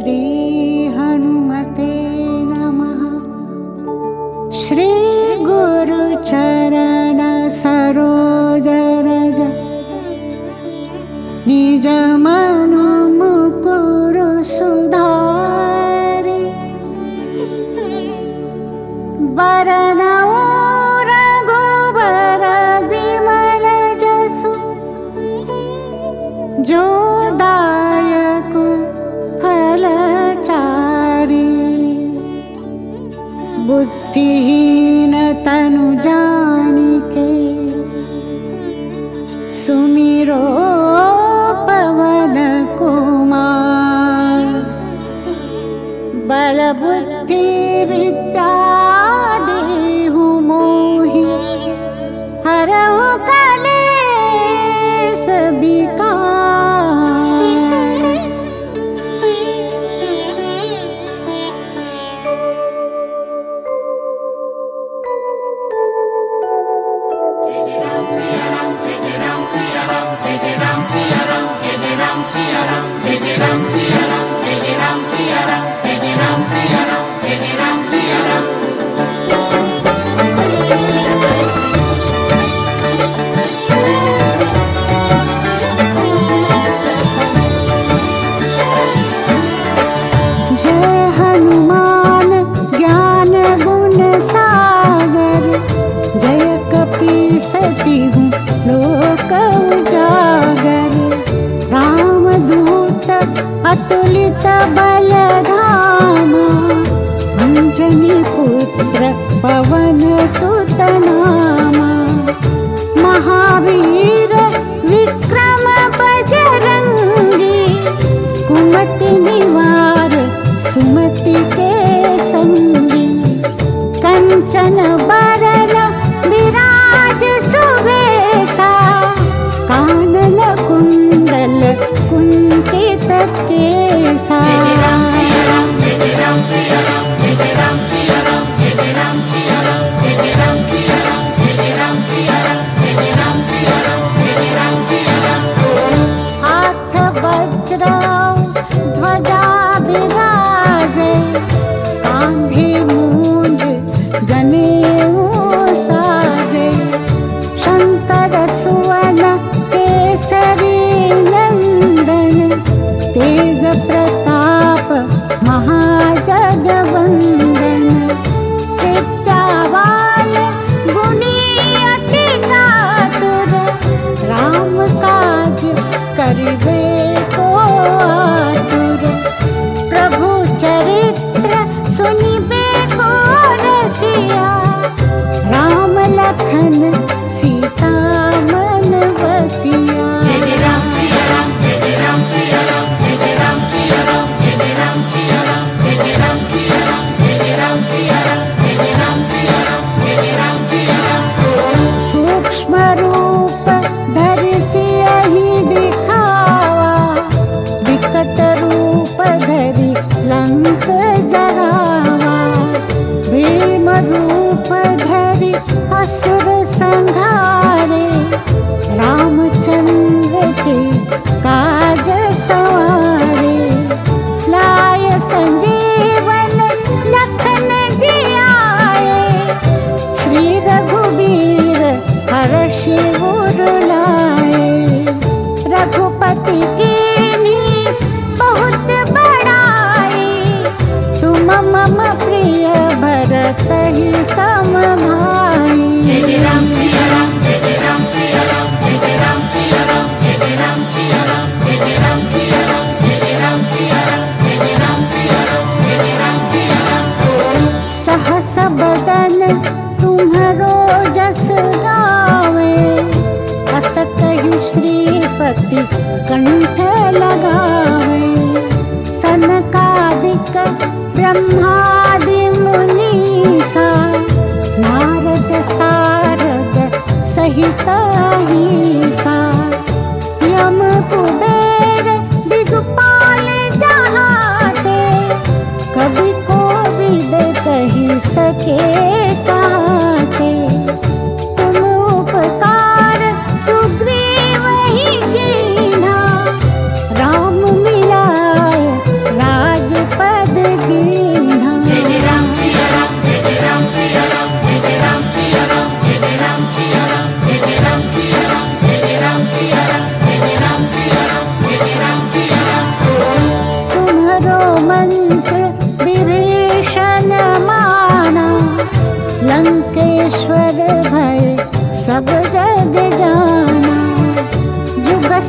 श्रीहनुमते नमः। श्रीगुरुचरणसरोजरज। गुरुचरण सरोजरज निज मनुगुरु सुमिरो पवन कुमा बलबुद्धि विराजे आंधी मूंज जने बदन तुम्हारो जस गावे हसत ही श्रीपति कंठ गा अस्रीपतिण्ठ लगा सनकादि नारद सारद सहित सा। यम कुबे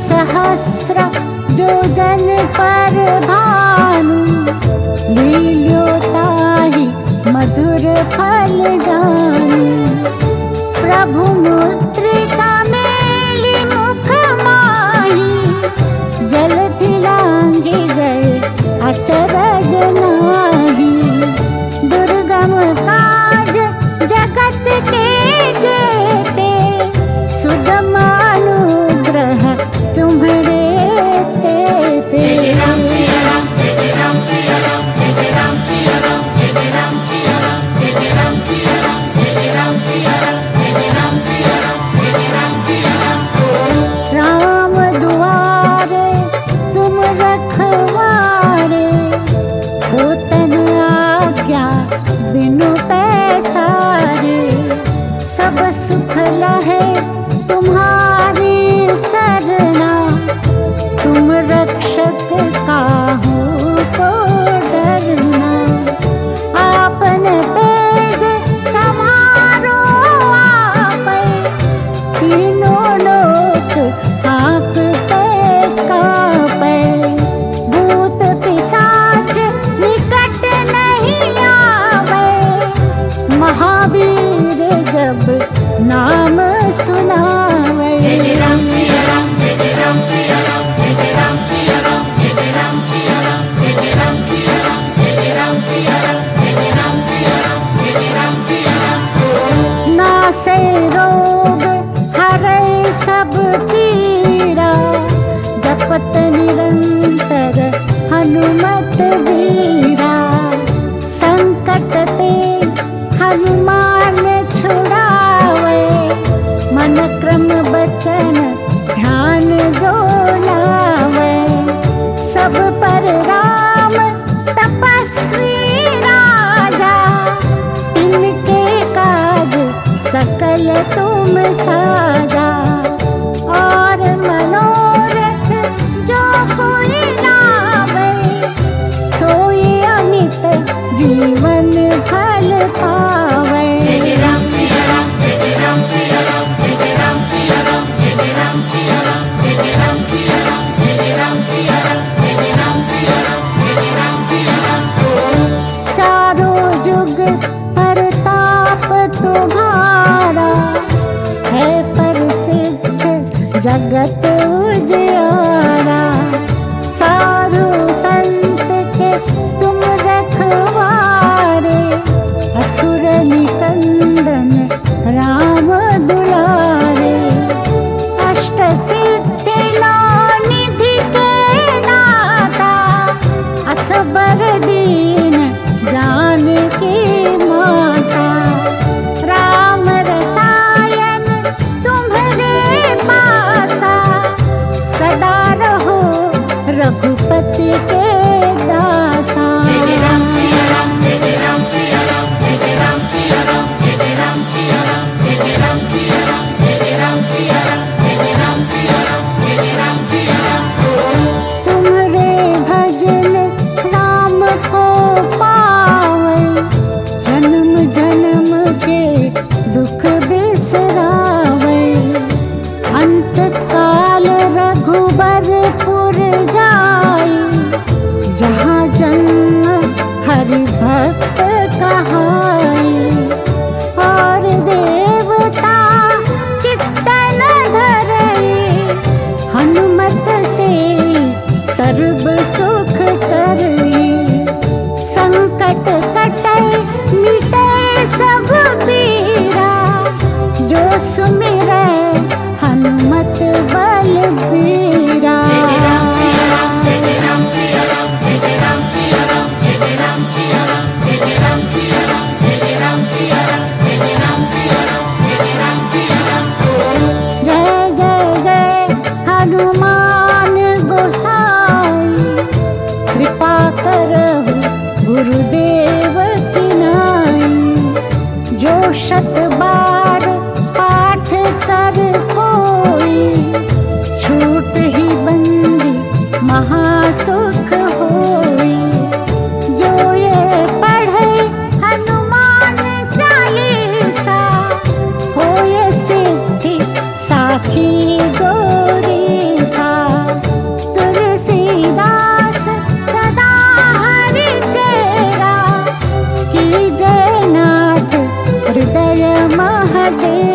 सहस्र सहस्रोजन पर भानु लील्योताहि मधुर मधुरफलगा प्रभु सा Eu pra te ver மறுபடி ही बंदी महासुख बी महा सुख पढे हनुमानिसाय साखी गोरिसादा हरि जयनाथ हृदय महदे